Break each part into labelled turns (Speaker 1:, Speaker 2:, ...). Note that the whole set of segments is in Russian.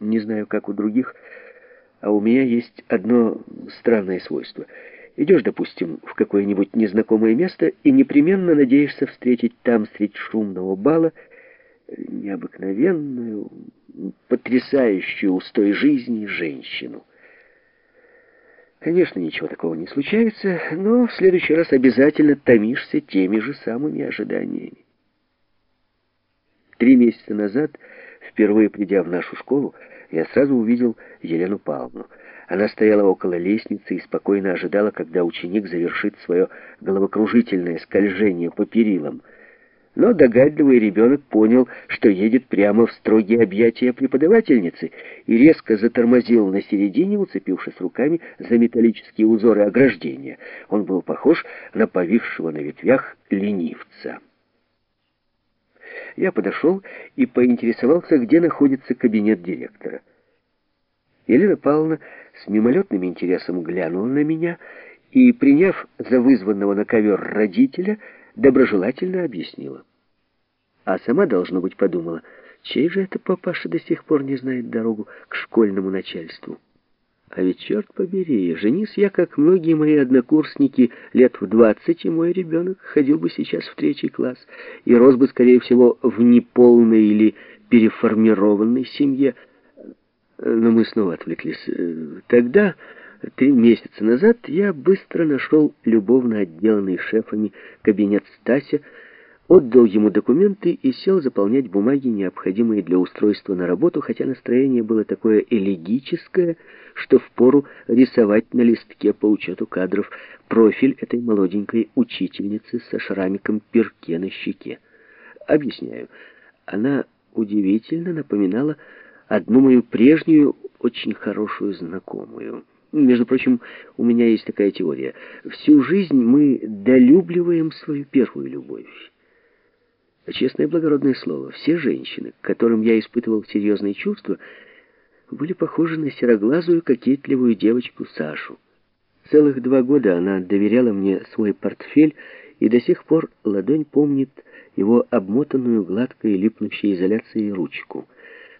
Speaker 1: Не знаю, как у других, а у меня есть одно странное свойство. Идешь, допустим, в какое-нибудь незнакомое место и непременно надеешься встретить там средь шумного бала необыкновенную, потрясающую устой жизни женщину. Конечно, ничего такого не случается, но в следующий раз обязательно томишься теми же самыми ожиданиями. Три месяца назад, впервые придя в нашу школу, я сразу увидел Елену Павловну. Она стояла около лестницы и спокойно ожидала, когда ученик завершит свое головокружительное скольжение по перилам — но догадливый ребенок понял, что едет прямо в строгие объятия преподавательницы и резко затормозил на середине, уцепившись руками за металлические узоры ограждения. Он был похож на повисшего на ветвях ленивца. Я подошел и поинтересовался, где находится кабинет директора. Елена Павловна с мимолетным интересом глянула на меня и, приняв за вызванного на ковер родителя, доброжелательно объяснила. А сама, должно быть, подумала, чей же это папаша до сих пор не знает дорогу к школьному начальству? А ведь, черт побери, женись я, как многие мои однокурсники, лет в двадцать, и мой ребенок ходил бы сейчас в третий класс и рос бы, скорее всего, в неполной или переформированной семье. Но мы снова отвлеклись. Тогда, три месяца назад, я быстро нашел любовно отделанный шефами кабинет Стася, отдал ему документы и сел заполнять бумаги, необходимые для устройства на работу, хотя настроение было такое элегическое, что впору рисовать на листке по учету кадров профиль этой молоденькой учительницы со шрамиком перке на щеке. Объясняю, она удивительно напоминала одну мою прежнюю, очень хорошую знакомую. Между прочим, у меня есть такая теория. Всю жизнь мы долюбливаем свою первую любовь. Честное благородное слово, все женщины, к которым я испытывал серьезные чувства, были похожи на сероглазую кокетливую девочку Сашу. Целых два года она доверяла мне свой портфель, и до сих пор ладонь помнит его обмотанную гладкой липнущей изоляцией ручку.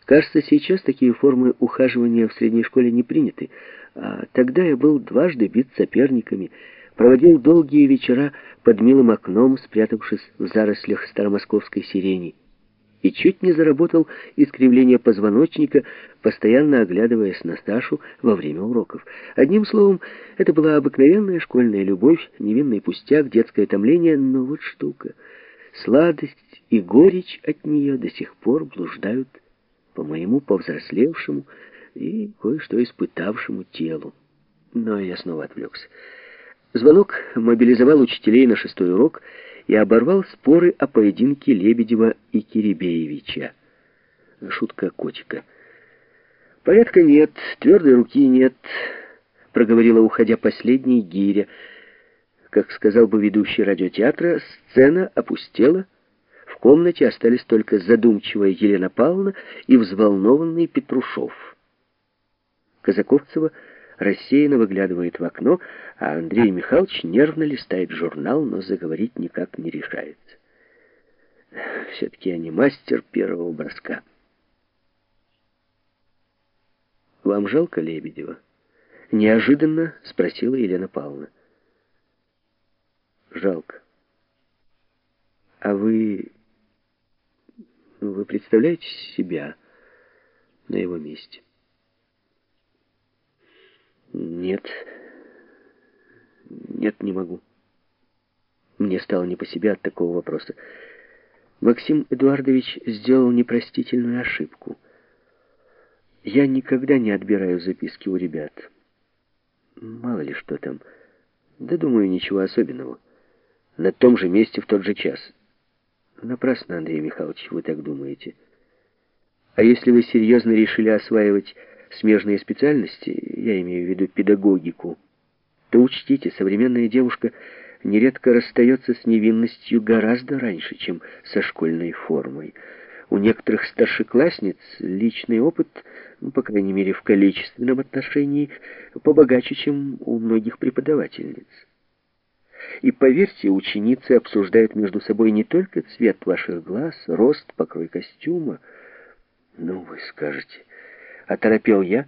Speaker 1: Кажется, сейчас такие формы ухаживания в средней школе не приняты, а тогда я был дважды бит соперниками, проводил долгие вечера под милым окном, спрятавшись в зарослях старомосковской сирени, и чуть не заработал искривление позвоночника, постоянно оглядываясь на Сашу во время уроков. Одним словом, это была обыкновенная школьная любовь, невинный пустяк, детское томление, но вот штука. Сладость и горечь от нее до сих пор блуждают по моему повзрослевшему и кое-что испытавшему телу. Но я снова отвлекся. Звонок мобилизовал учителей на шестой урок и оборвал споры о поединке Лебедева и Киребеевича. Шутка котика. «Порядка нет, твердой руки нет», — проговорила, уходя последний гиря. Как сказал бы ведущий радиотеатра, сцена опустела. В комнате остались только задумчивая Елена Павловна и взволнованный Петрушев. Казаковцева рассеянно выглядывает в окно, а Андрей Михайлович нервно листает журнал, но заговорить никак не решается. Все-таки я не мастер первого броска. «Вам жалко Лебедева?» Неожиданно спросила Елена Павловна. «Жалко. А вы... Вы представляете себя на его месте?» Нет. Нет, не могу. Мне стало не по себе от такого вопроса. Максим Эдуардович сделал непростительную ошибку. Я никогда не отбираю записки у ребят. Мало ли что там. Да, думаю, ничего особенного. На том же месте в тот же час. Напрасно, Андрей Михайлович, вы так думаете. А если вы серьезно решили осваивать смежные специальности, я имею в виду педагогику, то учтите, современная девушка нередко расстается с невинностью гораздо раньше, чем со школьной формой. У некоторых старшеклассниц личный опыт, ну, по крайней мере в количественном отношении, побогаче, чем у многих преподавательниц. И поверьте, ученицы обсуждают между собой не только цвет ваших глаз, рост, покрой костюма. Ну, вы скажете, Оторопел я,